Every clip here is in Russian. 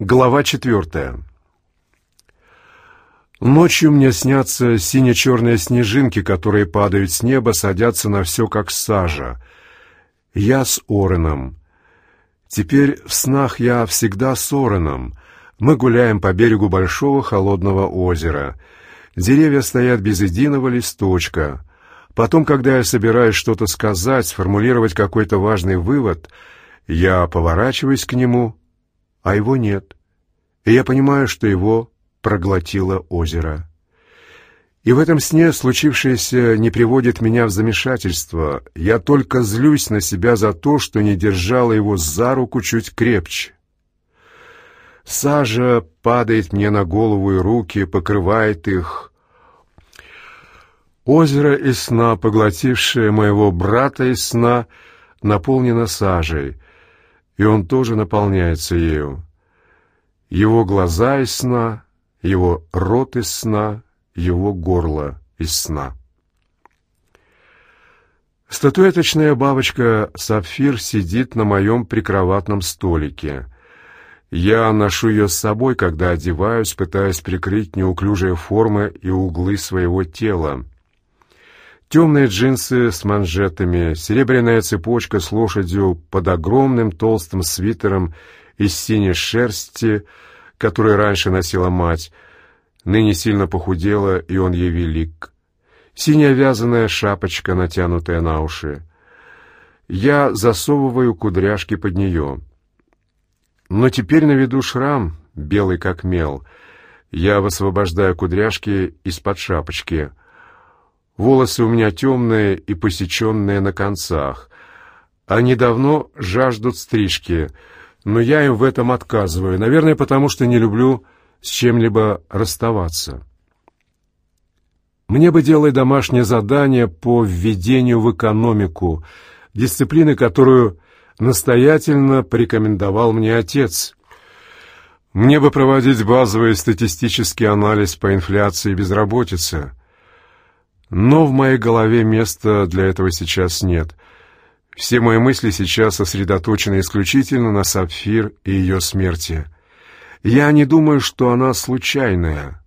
Глава четвертая. Ночью мне снятся сине-черные снежинки, которые падают с неба, садятся на все, как сажа. Я с Ореном. Теперь в снах я всегда с Ореном. Мы гуляем по берегу большого холодного озера. Деревья стоят без единого листочка. Потом, когда я собираюсь что-то сказать, сформулировать какой-то важный вывод, я поворачиваюсь к нему — а его нет. И я понимаю, что его проглотило озеро. И в этом сне случившееся не приводит меня в замешательство. Я только злюсь на себя за то, что не держала его за руку чуть крепче. Сажа падает мне на голову и руки, покрывает их. Озеро из сна, поглотившее моего брата из сна, наполнено сажей — и он тоже наполняется ею. Его глаза из сна, его рот из сна, его горло из сна. Статуэточная бабочка Сапфир сидит на моем прикроватном столике. Я ношу ее с собой, когда одеваюсь, пытаясь прикрыть неуклюжие формы и углы своего тела. Темные джинсы с манжетами, серебряная цепочка с лошадью под огромным толстым свитером из синей шерсти, который раньше носила мать, ныне сильно похудела, и он ей велик. Синяя вязаная шапочка, натянутая на уши. Я засовываю кудряшки под нее. Но теперь на виду шрам, белый как мел. Я высвобождаю кудряшки из-под шапочки — Волосы у меня темные и посеченные на концах. Они давно жаждут стрижки, но я им в этом отказываю, наверное, потому что не люблю с чем-либо расставаться. Мне бы делать домашнее задание по введению в экономику, дисциплины, которую настоятельно порекомендовал мне отец. Мне бы проводить базовый статистический анализ по инфляции и безработице. Но в моей голове места для этого сейчас нет. Все мои мысли сейчас сосредоточены исключительно на Сапфир и ее смерти. Я не думаю, что она случайная.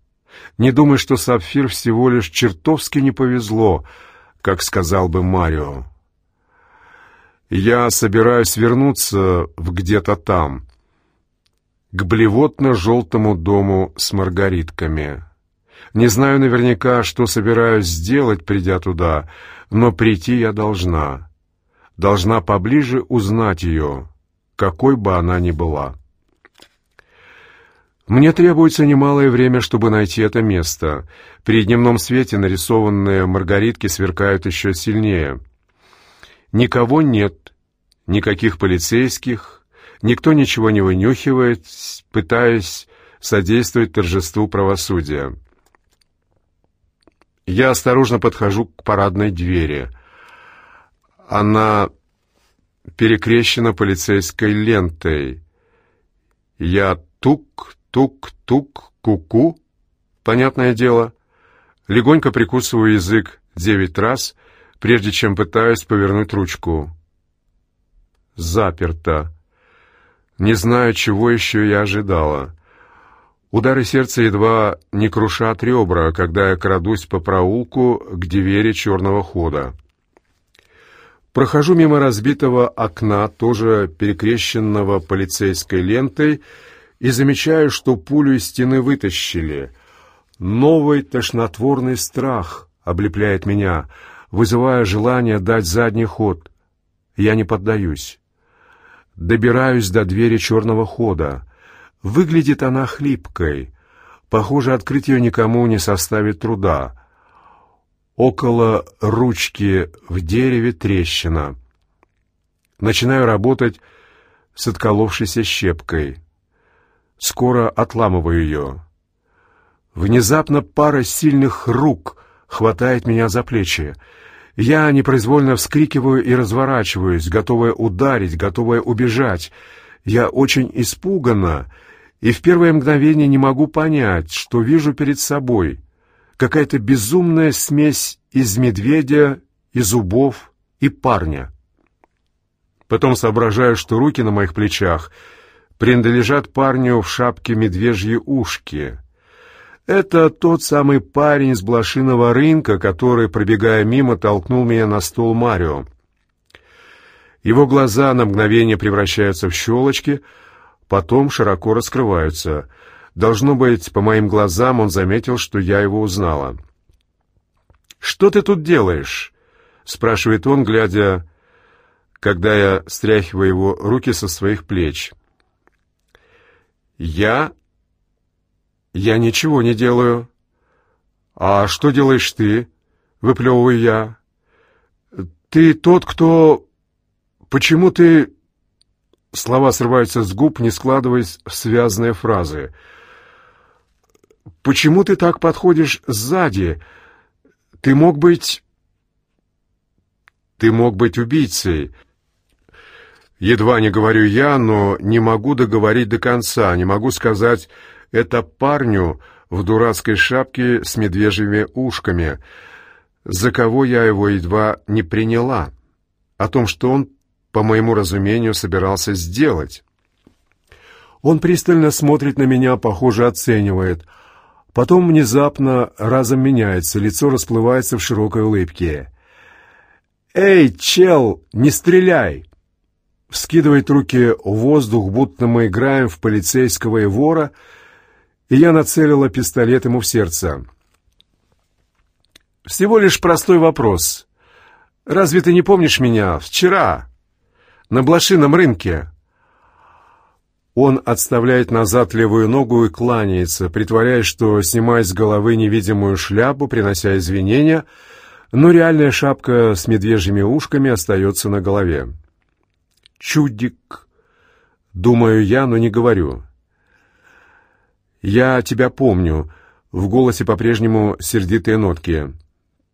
Не думаю, что Сапфир всего лишь чертовски не повезло, как сказал бы Марио. Я собираюсь вернуться в где-то там, к блевотно-желтому дому с маргаритками». Не знаю наверняка, что собираюсь сделать, придя туда, но прийти я должна. Должна поближе узнать ее, какой бы она ни была. Мне требуется немалое время, чтобы найти это место. При дневном свете нарисованные маргаритки сверкают еще сильнее. Никого нет, никаких полицейских, никто ничего не вынюхивает, пытаясь содействовать торжеству правосудия. Я осторожно подхожу к парадной двери. Она перекрещена полицейской лентой. Я тук-тук-тук, ку-ку, понятное дело. Легонько прикусываю язык девять раз, прежде чем пытаюсь повернуть ручку. Заперто. Не знаю, чего еще я ожидала. Удары сердца едва не крушат ребра, когда я крадусь по проулку к двери черного хода. Прохожу мимо разбитого окна, тоже перекрещенного полицейской лентой, и замечаю, что пулю из стены вытащили. Новый тошнотворный страх облепляет меня, вызывая желание дать задний ход. Я не поддаюсь. Добираюсь до двери черного хода. Выглядит она хлипкой. Похоже, открыть ее никому не составит труда. Около ручки в дереве трещина. Начинаю работать с отколовшейся щепкой. Скоро отламываю ее. Внезапно пара сильных рук хватает меня за плечи. Я непроизвольно вскрикиваю и разворачиваюсь, готовая ударить, готовая убежать. Я очень испугана и в первое мгновение не могу понять, что вижу перед собой. Какая-то безумная смесь из медведя, и зубов, и парня. Потом соображаю, что руки на моих плечах принадлежат парню в шапке медвежьи ушки. Это тот самый парень с блошиного рынка, который, пробегая мимо, толкнул меня на стол Марио. Его глаза на мгновение превращаются в щелочки, потом широко раскрываются. Должно быть, по моим глазам он заметил, что я его узнала. «Что ты тут делаешь?» — спрашивает он, глядя, когда я стряхиваю его руки со своих плеч. «Я «Я ничего не делаю». «А что делаешь ты?» — выплевываю я. «Ты тот, кто... Почему ты...» Слова срываются с губ, не складываясь в связанные фразы. «Почему ты так подходишь сзади? Ты мог быть...» «Ты мог быть убийцей». Едва не говорю я, но не могу договорить до конца, не могу сказать это парню в дурацкой шапке с медвежьими ушками, за кого я его едва не приняла, о том, что он, по моему разумению, собирался сделать. Он пристально смотрит на меня, похоже, оценивает. Потом внезапно разом меняется, лицо расплывается в широкой улыбке. «Эй, чел, не стреляй!» Вскидывает руки в воздух, будто мы играем в полицейского и вора — и я нацелила пистолет ему в сердце. «Всего лишь простой вопрос. Разве ты не помнишь меня? Вчера, на блошином рынке». Он отставляет назад левую ногу и кланяется, притворяясь, что снимает с головы невидимую шляпу, принося извинения, но реальная шапка с медвежьими ушками остается на голове. «Чудик!» — думаю я, но не говорю. «Я тебя помню». В голосе по-прежнему сердитые нотки.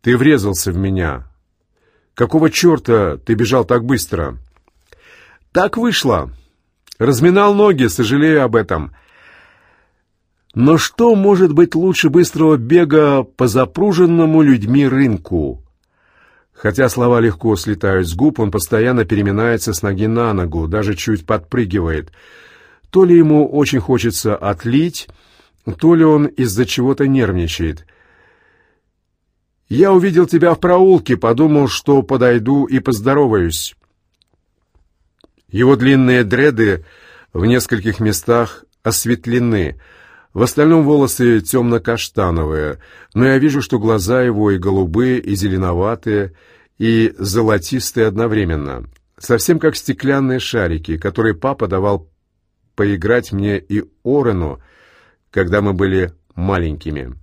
«Ты врезался в меня. Какого черта ты бежал так быстро?» «Так вышло. Разминал ноги, сожалею об этом». Но что может быть лучше быстрого бега по запруженному людьми рынку? Хотя слова легко слетают с губ, он постоянно переминается с ноги на ногу, даже чуть подпрыгивает — то ли ему очень хочется отлить, то ли он из-за чего-то нервничает. «Я увидел тебя в проулке, подумал, что подойду и поздороваюсь». Его длинные дреды в нескольких местах осветлены, в остальном волосы темно-каштановые, но я вижу, что глаза его и голубые, и зеленоватые, и золотистые одновременно, совсем как стеклянные шарики, которые папа давал поиграть мне и Орену, когда мы были маленькими.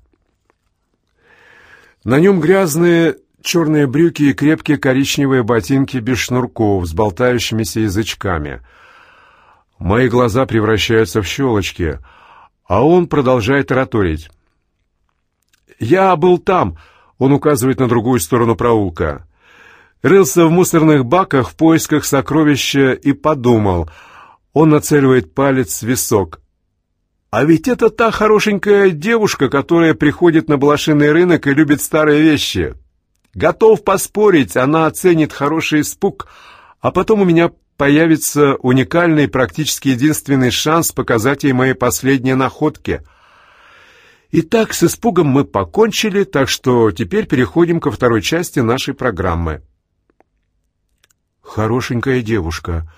На нем грязные черные брюки и крепкие коричневые ботинки без шнурков с болтающимися язычками. Мои глаза превращаются в щелочки, а он продолжает тараторить. «Я был там», — он указывает на другую сторону проулка. Рылся в мусорных баках в поисках сокровища и подумал — он нацеливает палец в висок. «А ведь это та хорошенькая девушка, которая приходит на блошиный рынок и любит старые вещи. Готов поспорить, она оценит хороший испуг, а потом у меня появится уникальный, практически единственный шанс показать ей мои последние находки. Итак, с испугом мы покончили, так что теперь переходим ко второй части нашей программы. «Хорошенькая девушка»,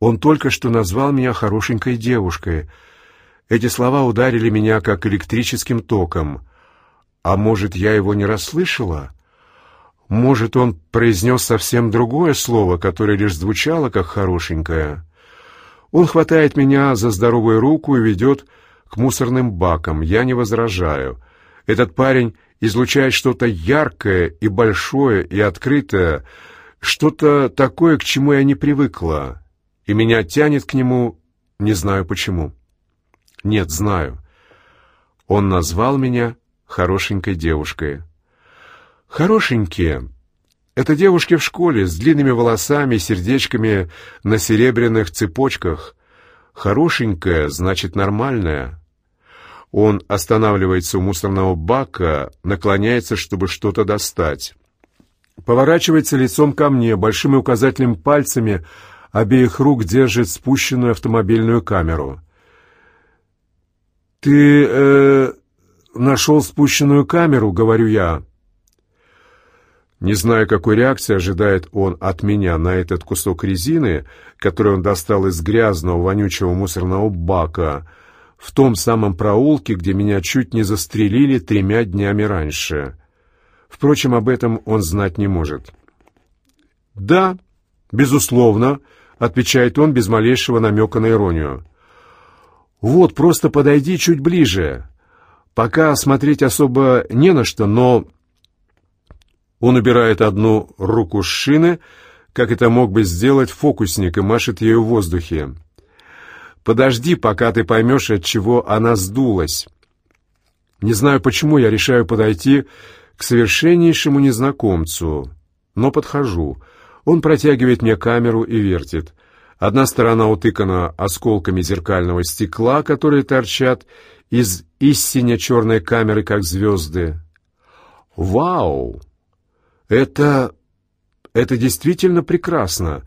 он только что назвал меня хорошенькой девушкой. Эти слова ударили меня как электрическим током. А может, я его не расслышала? Может, он произнес совсем другое слово, которое лишь звучало как «хорошенькое»? Он хватает меня за здоровую руку и ведет к мусорным бакам. Я не возражаю. Этот парень излучает что-то яркое и большое и открытое, что-то такое, к чему я не привыкла и меня тянет к нему, не знаю почему. Нет, знаю. Он назвал меня хорошенькой девушкой. Хорошенькие — это девушки в школе с длинными волосами, сердечками на серебряных цепочках. Хорошенькая значит нормальная. Он останавливается у мусорного бака, наклоняется, чтобы что-то достать. Поворачивается лицом ко мне, большими указательными пальцами — обеих рук держит спущенную автомобильную камеру. «Ты э, нашел спущенную камеру?» — говорю я. Не зная, какой реакции ожидает он от меня на этот кусок резины, который он достал из грязного, вонючего мусорного бака, в том самом проулке, где меня чуть не застрелили тремя днями раньше. Впрочем, об этом он знать не может. «Да, безусловно», — отвечает он без малейшего намека на иронию. «Вот, просто подойди чуть ближе. Пока смотреть особо не на что, но он убирает одну руку с шины, как это мог бы сделать фокусник, и машет ею в воздухе. «Подожди, пока ты поймешь, от чего она сдулась». Не знаю, почему я решаю подойти к совершеннейшему незнакомцу, но подхожу. Он протягивает мне камеру и вертит. Одна сторона утыкана осколками зеркального стекла, которые торчат из истине черной камеры, как звезды. «Вау!» Это... это действительно прекрасно.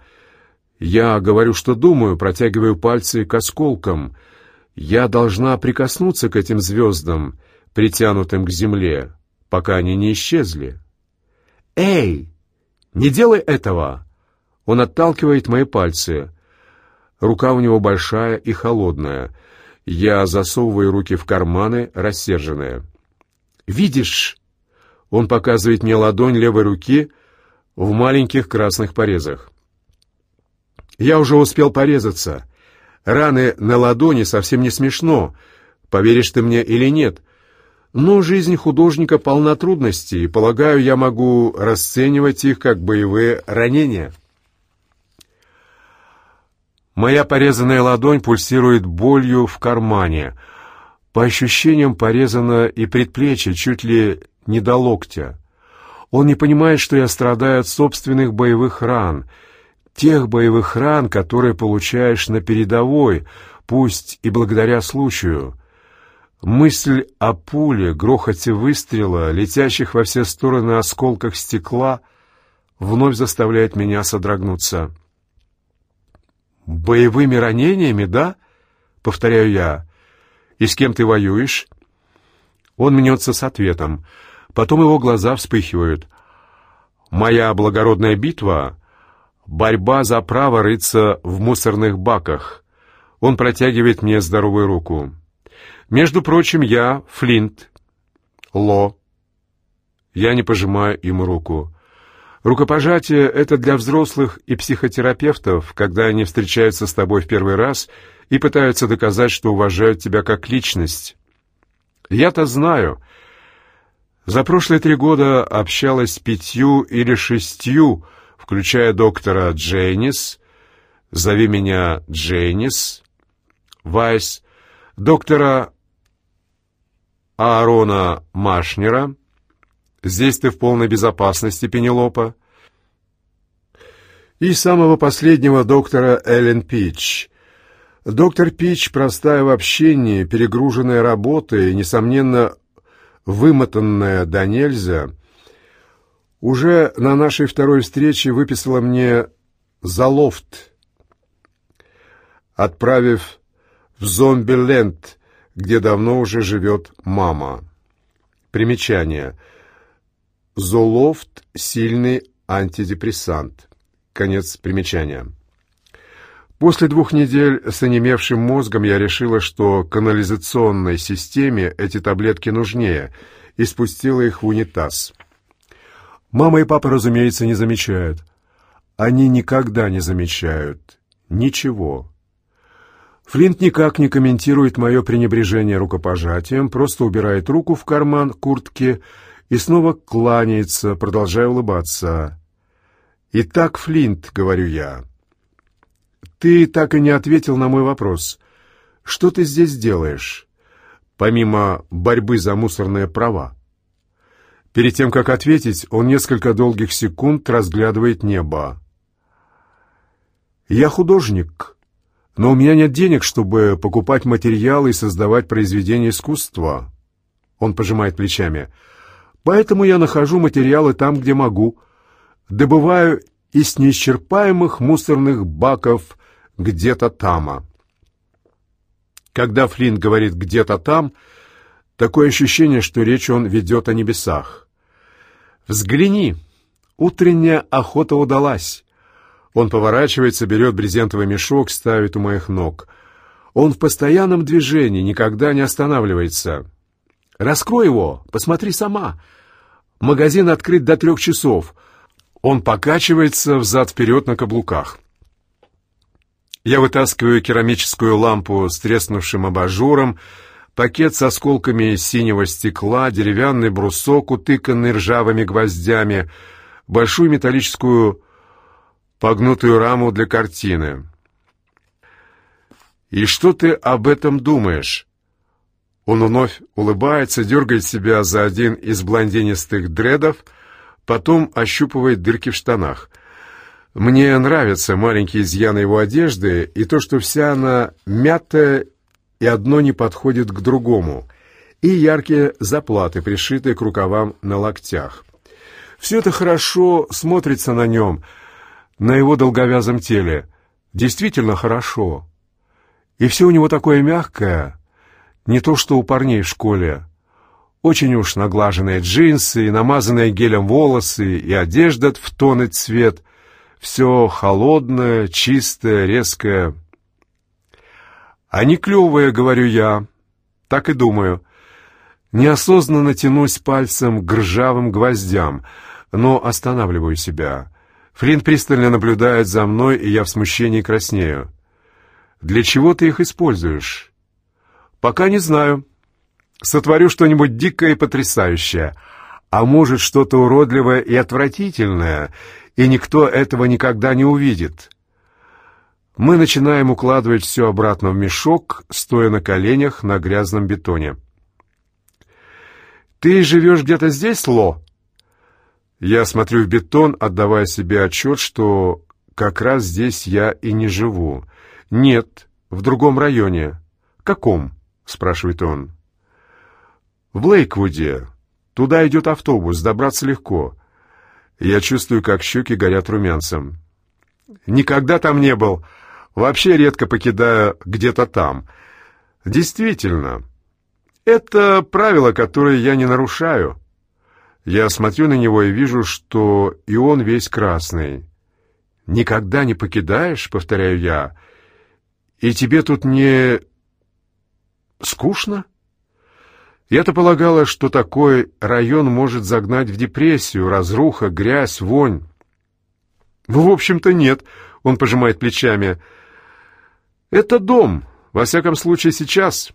Я говорю, что думаю, протягиваю пальцы к осколкам. Я должна прикоснуться к этим звездам, притянутым к земле, пока они не исчезли. «Эй, не делай этого!» Он отталкивает мои пальцы. Рука у него большая и холодная. Я засовываю руки в карманы, рассерженная. «Видишь, он показывает мне ладонь левой руки в маленьких красных порезах. Я уже успел порезаться. Раны на ладони совсем не смешно, поверишь ты мне или нет. Но жизнь художника полна трудностей, и, полагаю, я могу расценивать их как боевые ранения. Моя порезанная ладонь пульсирует болью в кармане. По ощущениям порезано и предплечье, чуть ли не до локтя. Он не понимает, что я страдаю от собственных боевых ран, тех боевых ран, которые получаешь на передовой, пусть и благодаря случаю. Мысль о пуле, грохоте выстрела, летящих во все стороны осколках стекла, вновь заставляет меня содрогнуться. «Боевыми ранениями, да?» — повторяю я. «И с кем ты воюешь?» Он мнется с ответом — Потом его глаза вспыхивают. «Моя благородная битва — борьба за право рыться в мусорных баках». Он протягивает мне здоровую руку. «Между прочим, я Флинт. Ло». Я не пожимаю ему руку. Рукопожатие — это для взрослых и психотерапевтов, когда они встречаются с тобой в первый раз и пытаются доказать, что уважают тебя как личность. Я-то знаю — за прошлые три года общалась с пятью или шестью, включая доктора Джейнис, «Зови меня Джейнис», Вайс, доктора Аарона Машнера, «Здесь ты в полной безопасности, Пенелопа», и самого последнего доктора Эллен Пич. Доктор Пич простая в общении, перегруженная работой, несомненно, вымотанная до нельзя, уже на нашей второй встрече выписала мне залофт, отправив в зомби-ленд, где давно уже живет мама. Примечание. Золофт – сильный антидепрессант. Конец примечания. После двух недель с онемевшим мозгом я решила, что канализационной системе эти таблетки нужнее, и спустила их в унитаз. Мама и папа, разумеется, не замечают. Они никогда не замечают. Ничего. Флинт никак не комментирует мое пренебрежение рукопожатием, просто убирает руку в карман куртки и снова кланяется, продолжая улыбаться. «Итак, Флинт», — говорю я, — ты так и не ответил на мой вопрос. Что ты здесь делаешь, помимо борьбы за мусорные права? Перед тем, как ответить, он несколько долгих секунд разглядывает небо. «Я художник, но у меня нет денег, чтобы покупать материалы и создавать произведения искусства». Он пожимает плечами. «Поэтому я нахожу материалы там, где могу, добываю из неисчерпаемых мусорных баков где-то тама. Когда Флинт говорит «где-то там», такое ощущение, что речь он ведет о небесах. «Взгляни! Утренняя охота удалась!» Он поворачивается, берет брезентовый мешок, ставит у моих ног. Он в постоянном движении, никогда не останавливается. «Раскрой его, посмотри сама!» Магазин открыт до трех часов. Он покачивается взад-вперед на каблуках. Я вытаскиваю керамическую лампу с треснувшим абажуром, пакет с осколками синего стекла, деревянный брусок, утыканный ржавыми гвоздями, большую металлическую погнутую раму для картины. «И что ты об этом думаешь?» Он вновь улыбается, дергает себя за один из блондинистых дредов, потом ощупывает дырки в штанах — мне нравятся маленькие изъяны его одежды и то, что вся она мятая и одно не подходит к другому, и яркие заплаты, пришитые к рукавам на локтях. Все это хорошо смотрится на нем, на его долговязом теле. Действительно хорошо. И все у него такое мягкое, не то что у парней в школе. Очень уж наглаженные джинсы, и намазанные гелем волосы, и одежда в тон и цвет — все холодное, чистое, резкое. А не клевое, говорю я. Так и думаю. Неосознанно тянусь пальцем к ржавым гвоздям, но останавливаю себя. Флинт пристально наблюдает за мной, и я в смущении краснею. «Для чего ты их используешь?» «Пока не знаю. Сотворю что-нибудь дикое и потрясающее. А может, что-то уродливое и отвратительное, и никто этого никогда не увидит. Мы начинаем укладывать все обратно в мешок, стоя на коленях на грязном бетоне. «Ты живешь где-то здесь, Ло?» Я смотрю в бетон, отдавая себе отчет, что как раз здесь я и не живу. «Нет, в другом районе». «Каком?» — спрашивает он. «В Блейквуде. Туда идет автобус, добраться легко. Я чувствую, как щеки горят румянцем. Никогда там не был. Вообще редко покидаю где-то там. Действительно, это правило, которое я не нарушаю. Я смотрю на него и вижу, что и он весь красный. «Никогда не покидаешь?» — повторяю я. «И тебе тут не... скучно?» Я-то полагала, что такой район может загнать в депрессию, разруха, грязь, вонь. Ну, в общем-то, нет, он пожимает плечами. Это дом, во всяком случае, сейчас.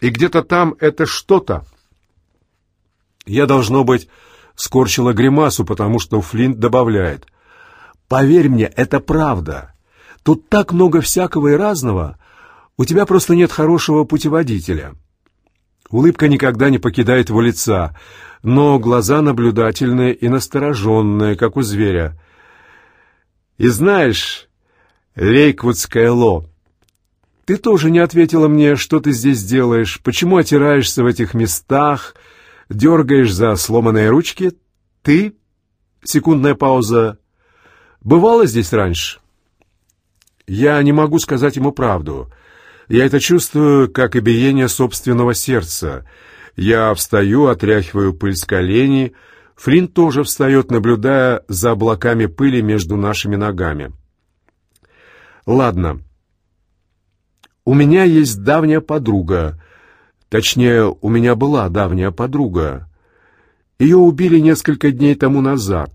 И где-то там это что-то. Я, должно быть, скорчила гримасу, потому что Флинт добавляет. Поверь мне, это правда. Тут так много всякого и разного. У тебя просто нет хорошего путеводителя. Улыбка никогда не покидает его лица, но глаза наблюдательные и настороженные, как у зверя. И знаешь, Рейквудское ло, ты тоже не ответила мне, что ты здесь делаешь, почему отираешься в этих местах, дергаешь за сломанные ручки. Ты? Секундная пауза. Бывала здесь раньше? Я не могу сказать ему правду. Я это чувствую, как и биение собственного сердца. Я встаю, отряхиваю пыль с коленей. Флинт тоже встает, наблюдая за облаками пыли между нашими ногами. Ладно. У меня есть давняя подруга. Точнее, у меня была давняя подруга. Ее убили несколько дней тому назад.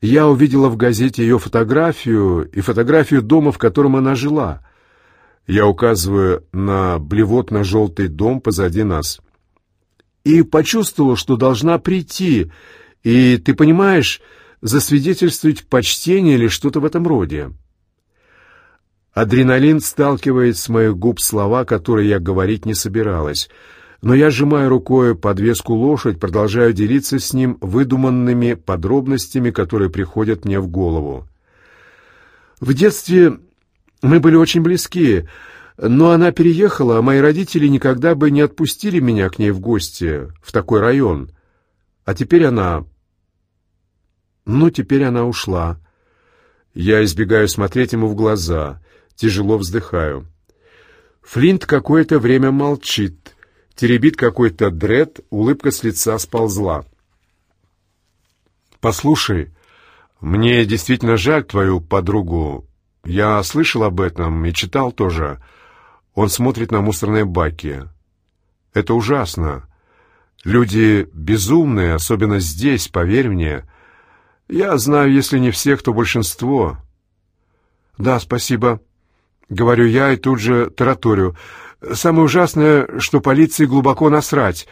Я увидела в газете ее фотографию и фотографию дома, в котором она жила — я указываю на блевотно-желтый дом позади нас. И почувствовала, что должна прийти, и, ты понимаешь, засвидетельствовать почтение или что-то в этом роде. Адреналин сталкивает с моих губ слова, которые я говорить не собиралась, но я, сжимая рукой подвеску лошадь, продолжаю делиться с ним выдуманными подробностями, которые приходят мне в голову. В детстве мы были очень близки, но она переехала, а мои родители никогда бы не отпустили меня к ней в гости, в такой район. А теперь она... Ну, теперь она ушла. Я избегаю смотреть ему в глаза, тяжело вздыхаю. Флинт какое-то время молчит, теребит какой-то дред, улыбка с лица сползла. «Послушай, мне действительно жаль твою подругу. Я слышал об этом и читал тоже. Он смотрит на мусорные баки. Это ужасно. Люди безумные, особенно здесь, поверь мне. Я знаю, если не всех, то большинство. Да, спасибо. Говорю я и тут же тараторю. Самое ужасное, что полиции глубоко насрать.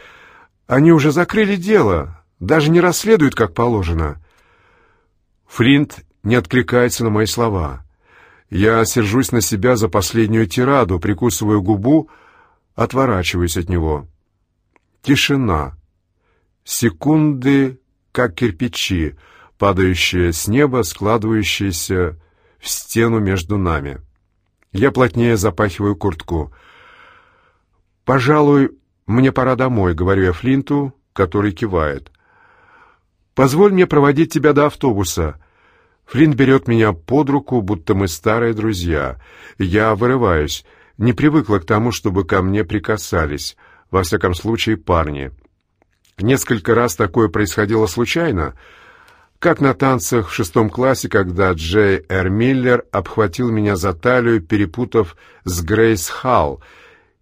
Они уже закрыли дело, даже не расследуют, как положено. Флинт не откликается на мои слова. Я сержусь на себя за последнюю тираду, прикусываю губу, отворачиваюсь от него. Тишина. Секунды, как кирпичи, падающие с неба, складывающиеся в стену между нами. Я плотнее запахиваю куртку. «Пожалуй, мне пора домой», — говорю я Флинту, который кивает. «Позволь мне проводить тебя до автобуса». Флинт берет меня под руку, будто мы старые друзья. Я вырываюсь, не привыкла к тому, чтобы ко мне прикасались, во всяком случае парни. Несколько раз такое происходило случайно — как на танцах в шестом классе, когда Джей Р. Миллер обхватил меня за талию, перепутав с Грейс Халл,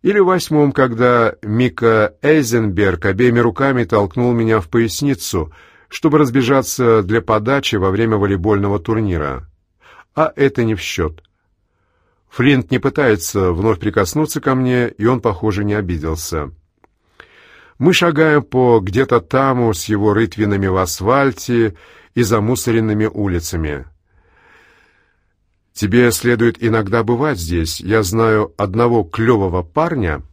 или в восьмом, когда Мика Эйзенберг обеими руками толкнул меня в поясницу, чтобы разбежаться для подачи во время волейбольного турнира. А это не в счет. Флинт не пытается вновь прикоснуться ко мне, и он, похоже, не обиделся. Мы шагаем по где-то таму с его рытвинами в асфальте и замусоренными улицами. Тебе следует иногда бывать здесь. Я знаю одного клевого парня,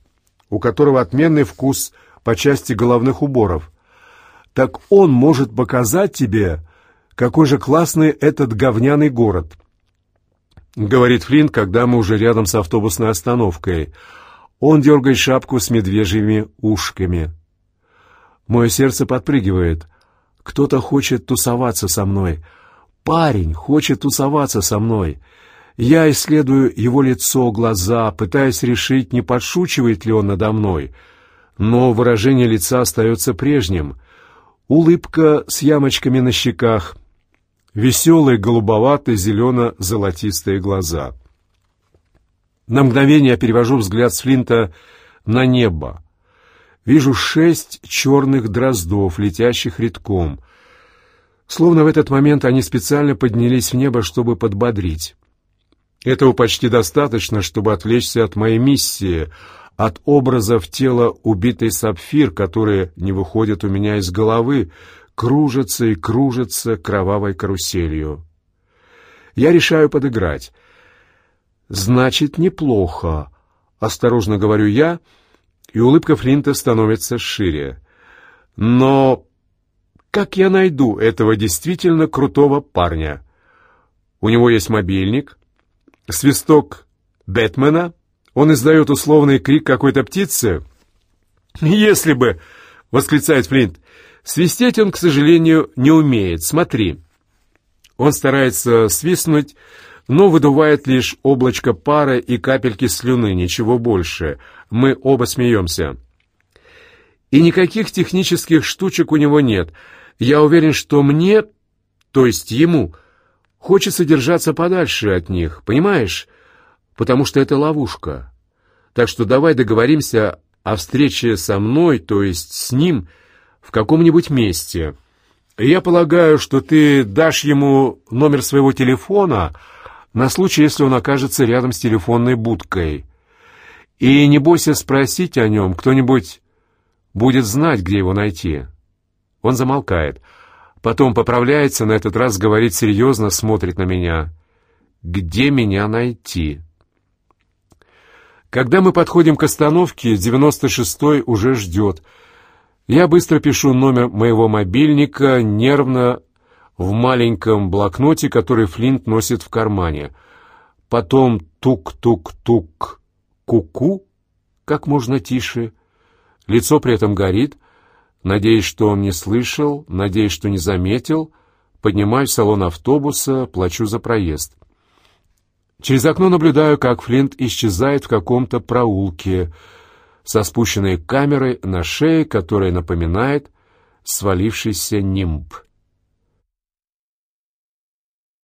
у которого отменный вкус по части головных уборов. Так он может показать тебе, какой же классный этот говняный город. Говорит Флинт, когда мы уже рядом с автобусной остановкой. Он дергает шапку с медвежьими ушками. Мое сердце подпрыгивает. Кто-то хочет тусоваться со мной. Парень хочет тусоваться со мной. Я исследую его лицо, глаза, пытаясь решить, не подшучивает ли он надо мной. Но выражение лица остается прежним. Улыбка с ямочками на щеках. Веселые голубоватые зелено-золотистые глаза. На мгновение я перевожу взгляд с Флинта на небо. Вижу шесть черных дроздов, летящих редком. Словно в этот момент они специально поднялись в небо, чтобы подбодрить. Этого почти достаточно, чтобы отвлечься от моей миссии, от образов тела убитой сапфир, которые не выходят у меня из головы, кружатся и кружатся кровавой каруселью. Я решаю подыграть. «Значит, неплохо», — осторожно говорю я, — и улыбка Флинта становится шире. «Но как я найду этого действительно крутого парня? У него есть мобильник, свисток Бэтмена, он издает условный крик какой-то птицы. «Если бы!» — восклицает Флинт. «Свистеть он, к сожалению, не умеет. Смотри». Он старается свистнуть, но выдувает лишь облачко пара и капельки слюны, ничего больше. Мы оба смеемся. И никаких технических штучек у него нет. Я уверен, что мне, то есть ему, хочется держаться подальше от них, понимаешь? Потому что это ловушка. Так что давай договоримся о встрече со мной, то есть с ним, в каком-нибудь месте. Я полагаю, что ты дашь ему номер своего телефона, на случай, если он окажется рядом с телефонной будкой. И не бойся спросить о нем, кто-нибудь будет знать, где его найти. Он замолкает. Потом поправляется, на этот раз говорит серьезно, смотрит на меня. «Где меня найти?» Когда мы подходим к остановке, 96-й уже ждет. Я быстро пишу номер моего мобильника, нервно в маленьком блокноте, который Флинт носит в кармане. Потом тук-тук-тук, ку-ку, как можно тише. Лицо при этом горит, надеясь, что он не слышал, надеясь, что не заметил. поднимаюсь в салон автобуса, плачу за проезд. Через окно наблюдаю, как Флинт исчезает в каком-то проулке со спущенной камерой на шее, которая напоминает свалившийся нимб.